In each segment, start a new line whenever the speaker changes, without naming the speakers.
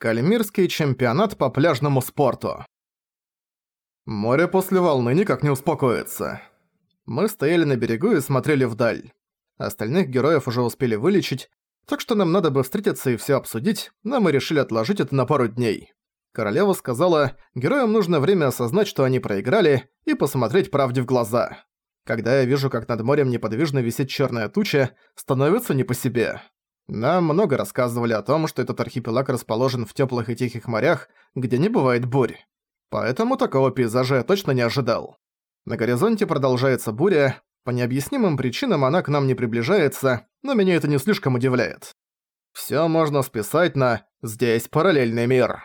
Кальмирский чемпионат по пляжному спорту. Море после волны никак не успокоится. Мы стояли на берегу и смотрели вдаль. Остальных героев уже успели вылечить, так что нам надо бы встретиться и всё обсудить, но мы решили отложить это на пару дней. Королева сказала, героям нужно время осознать, что они проиграли, и посмотреть правде в глаза. Когда я вижу, как над морем неподвижно висит чёрная туча, становится не по себе. Нам много рассказывали о том, что этот архипелаг расположен в теплых и тихих морях, где не бывает бурь. Поэтому такого пейзажа я точно не ожидал. На горизонте продолжается буря, по необъяснимым причинам она к нам не приближается, но меня это не слишком удивляет. Всё можно списать на «здесь параллельный мир».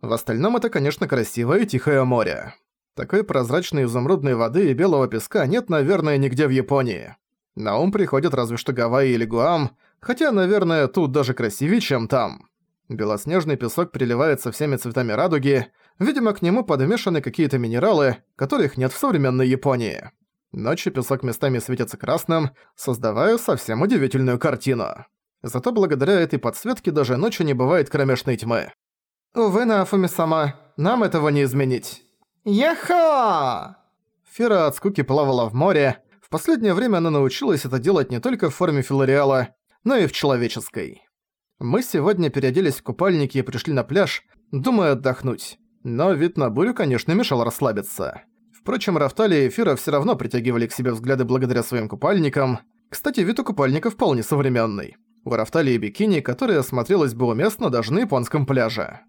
В остальном это, конечно, красивое и тихое море. Такой прозрачной изумрудной воды и белого песка нет, наверное, нигде в Японии. На ум приходят разве что Гавайи или Гуам, хотя, наверное, тут даже красивее, чем там. Белоснежный песок переливается всеми цветами радуги, видимо, к нему подмешаны какие-то минералы, которых нет в современной Японии. Ночью песок местами светится красным, создавая совсем удивительную картину. Зато благодаря этой подсветке даже ночью не бывает кромешной тьмы. «Увы, Нафуми-сама, нам этого не изменить». «Яхо!» Фира от скуки плавала в море, последнее время она научилась это делать не только в форме филариала, но и в человеческой. Мы сегодня переоделись в купальники и пришли на пляж, думая отдохнуть. Но вид на бурю, конечно, мешал расслабиться. Впрочем, Рафтали и Эфира всё равно притягивали к себе взгляды благодаря своим купальникам. Кстати, вид у купальника вполне современный. У Рафтали и бикини, которая смотрелась бы уместно даже на японском пляже.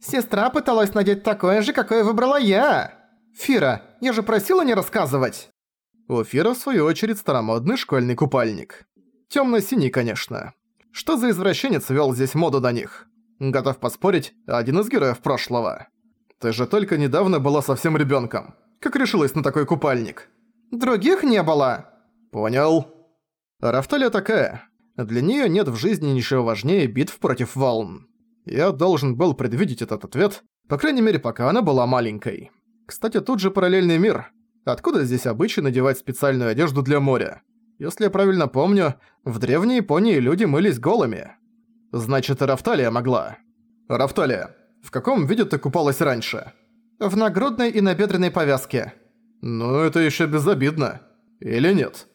«Сестра пыталась надеть такое же, какое выбрала я!» «Фира, я же просила не рассказывать!» У Фира, в свою очередь, старомодный школьный купальник. Тёмно-синий, конечно. Что за извращенец вёл здесь моду на них? Готов поспорить, один из героев прошлого. Ты же только недавно была совсем ребёнком. Как решилась на такой купальник? Других не было. Понял. Рафталия такая. Для неё нет в жизни ничего важнее битв против волн. Я должен был предвидеть этот ответ, по крайней мере, пока она была маленькой. Кстати, тут же параллельный мир, Откуда здесь обычай надевать специальную одежду для моря? Если я правильно помню, в древней Японии люди мылись голыми. Значит, Рафталия могла. Рафталия, в каком виде ты купалась раньше? В нагрудной и набедренной повязке. Ну, это ещё безобидно. Или нет?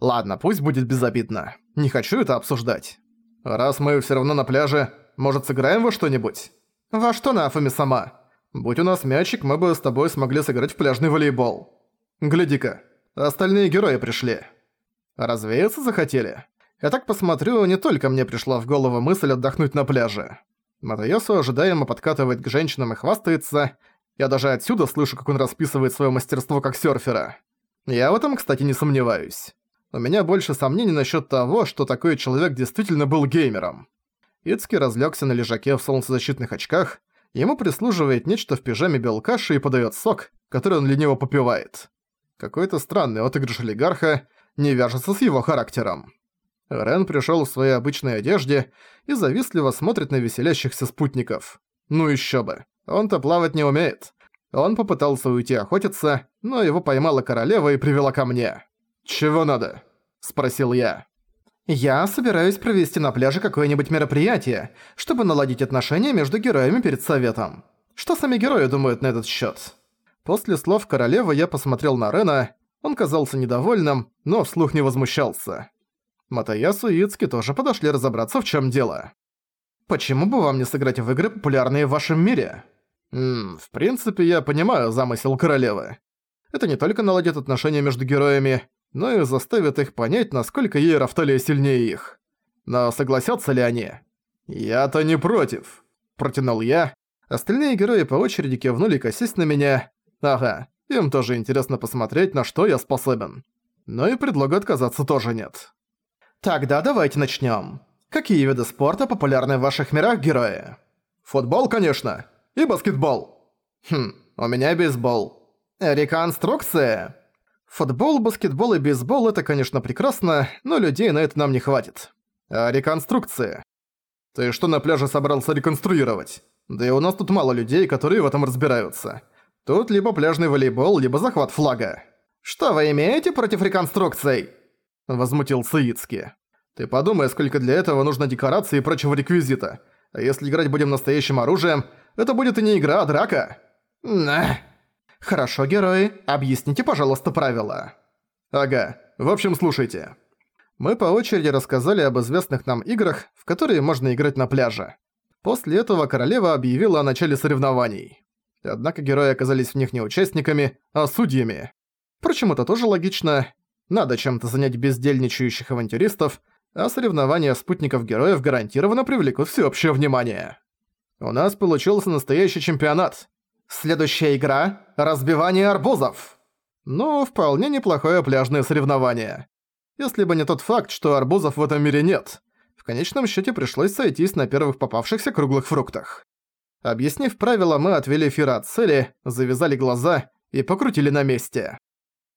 Ладно, пусть будет безобидно. Не хочу это обсуждать. Раз мы всё равно на пляже, может, сыграем во что-нибудь? Во что, Нафами сама? Будь у нас мячик, мы бы с тобой смогли сыграть в пляжный волейбол. Гляди-ка, остальные герои пришли. Развеяться захотели? Я так посмотрю, не только мне пришла в голову мысль отдохнуть на пляже. Матайосу ожидаемо подкатывает к женщинам и хвастается. Я даже отсюда слышу, как он расписывает своё мастерство как сёрфера. Я в этом, кстати, не сомневаюсь. У меня больше сомнений насчёт того, что такой человек действительно был геймером. Ицки разлёгся на лежаке в солнцезащитных очках, ему прислуживает нечто в пижаме белкаши и подает сок, который он лениво попивает. Какой-то странный отыгрыш олигарха не вяжется с его характером. Рен пришел в своей обычной одежде и завистливо смотрит на веселящихся спутников. Ну еще бы, он-то плавать не умеет. Он попытался уйти охотиться, но его поймала королева и привела ко мне. «Чего надо?» – спросил я. Я собираюсь провести на пляже какое-нибудь мероприятие, чтобы наладить отношения между героями перед советом. Что сами герои думают на этот счёт? После слов королевы я посмотрел на Рена, он казался недовольным, но вслух не возмущался. Матаясу и Ицки тоже подошли разобраться, в чём дело. Почему бы вам не сыграть в игры, популярные в вашем мире? Ммм, в принципе, я понимаю замысел королевы. Это не только наладит отношения между героями, но и заставит их понять, насколько ей Рафталия сильнее их. Но согласятся ли они? «Я-то не против», – протянул я. Остальные герои по очереди кивнули косясь на меня. Ага, им тоже интересно посмотреть, на что я способен. Но и предлога отказаться тоже нет. Тогда давайте начнем. Какие виды спорта популярны в ваших мирах, герои? Футбол, конечно. И баскетбол. Хм, у меня бейсбол. Реконструкция. Футбол, баскетбол и бейсбол – это, конечно, прекрасно, но людей на это нам не хватит. А реконструкция? Ты что на пляже собрался реконструировать? Да и у нас тут мало людей, которые в этом разбираются. Тут либо пляжный волейбол, либо захват флага. Что вы имеете против реконструкций? Возмутился Ицки. Ты подумай, сколько для этого нужно декораций и прочего реквизита. А если играть будем настоящим оружием, это будет и не игра, а драка. На. Хорошо, герои, объясните, пожалуйста, правила. Ага, в общем, слушайте. Мы по очереди рассказали об известных нам играх, в которые можно играть на пляже. После этого королева объявила о начале соревнований. Однако герои оказались в них не участниками, а судьями. Впрочем, это тоже логично. Надо чем-то занять бездельничающих авантюристов, а соревнования спутников героев гарантированно привлекут всеобщее внимание. У нас получился настоящий чемпионат. Следующая игра – разбивание арбузов. Ну, вполне неплохое пляжное соревнование. Если бы не тот факт, что арбузов в этом мире нет. В конечном счете пришлось сойтись на первых попавшихся круглых фруктах. Объяснив правила, мы отвели Фира от цели, завязали глаза и покрутили на месте.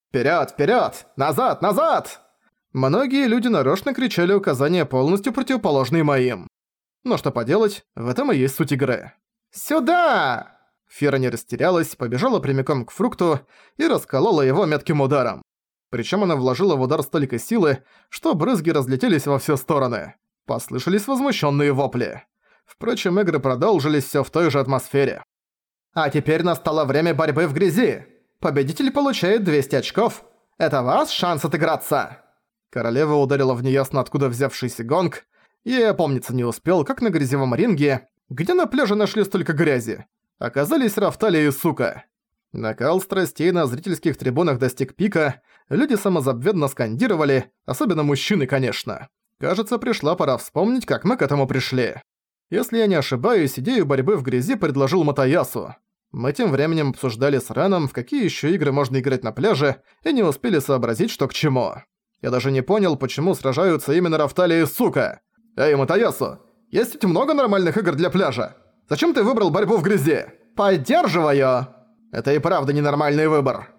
«Вперёд, вперёд! Назад, назад!» Многие люди нарочно кричали указания полностью противоположные моим. Но что поделать, в этом и есть суть игры. «Сюда!» Фера не растерялась, побежала прямиком к фрукту и расколола его метким ударом. Причем она вложила в удар столько силы, что брызги разлетелись во все стороны. Послышались возмущенные вопли. Впрочем, игры продолжились все в той же атмосфере. А теперь настало время борьбы в грязи. Победитель получает 200 очков. Это вас шанс отыграться. Королева ударила в неясно откуда взявшийся гонг, и я не успел, как на грязевом ринге, где на пляже нашли столько грязи, оказались Рафталия и Сука. Накал страстей на зрительских трибунах достиг пика, люди самозабвенно скандировали, особенно мужчины, конечно. Кажется, пришла пора вспомнить, как мы к этому пришли. Если я не ошибаюсь, идею борьбы в грязи предложил Матаясу. Мы тем временем обсуждали с Реном, в какие еще игры можно играть на пляже, и не успели сообразить, что к чему. Я даже не понял, почему сражаются именно Рафталия и Сука. Эй, Матаясу, есть ведь много нормальных игр для пляжа. Зачем ты выбрал борьбу в грязи? Поддерживаю! Это и правда ненормальный выбор.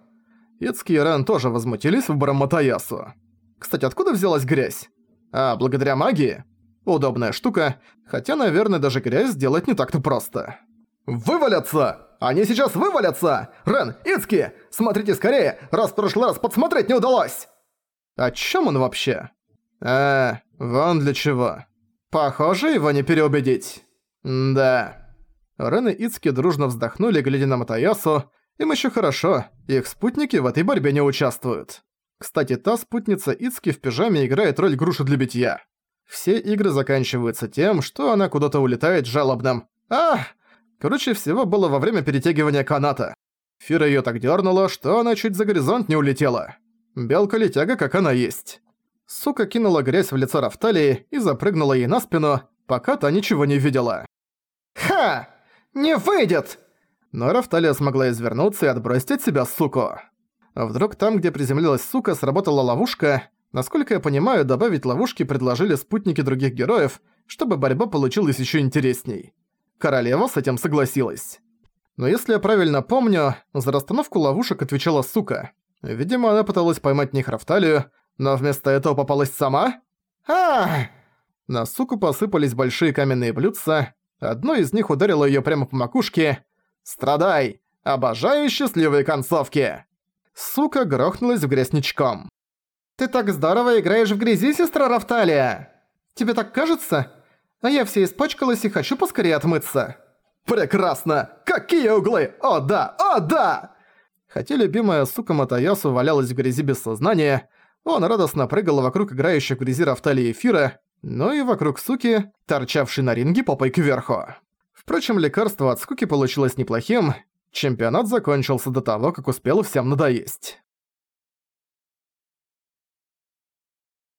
Ицки и Рен тоже возмутились выбором Матаясу. Кстати, откуда взялась грязь? А, благодаря магии? Удобная штука, хотя, наверное, даже грязь сделать не так-то просто. «Вывалятся! Они сейчас вывалятся! Рен, Ицки, смотрите скорее, раз в прошлый раз подсмотреть не удалось!» О чем он вообще? А, вон для чего. Похоже, его не переубедить. да. Рен и Ицки дружно вздохнули, глядя на Матаясу. Им еще хорошо, их спутники в этой борьбе не участвуют. Кстати, та спутница Ицки в пижаме играет роль груши для битья. Все игры заканчиваются тем, что она куда-то улетает жалобным «Ах!». Короче, всего было во время перетягивания каната. Фира её так дёрнула, что она чуть за горизонт не улетела. Белка-летяга, как она есть. Сука кинула грязь в лицо Рафталии и запрыгнула ей на спину, пока та ничего не видела. «Ха! Не выйдет!» Но Рафталия смогла извернуться и отбросить от себя суку. Вдруг там, где приземлилась сука, сработала ловушка. Насколько я понимаю, добавить ловушки предложили спутники других героев, чтобы борьба получилась ещё интересней. Королева с этим согласилась. Но если я правильно помню, за расстановку ловушек отвечала сука. Видимо, она пыталась поймать них Рафталию, но вместо этого попалась сама? а На суку посыпались большие каменные блюдца. Одно из них ударило её прямо по макушке. «Страдай! Обожаю счастливые концовки!» Сука грохнулась в грязь ничком. «Ты так здорово играешь в грязи, сестра Рафталия! Тебе так кажется? А я вся испачкалась и хочу поскорее отмыться!» «Прекрасно! Какие углы! О да! О да!» Хотя любимая сука Матаясу валялась в грязи без сознания, он радостно прыгал вокруг играющих в грязи Рафтали эфира, но и вокруг суки, торчавшей на ринге попой кверху. Впрочем, лекарство от скуки получилось неплохим, чемпионат закончился до того, как успел всем надоесть.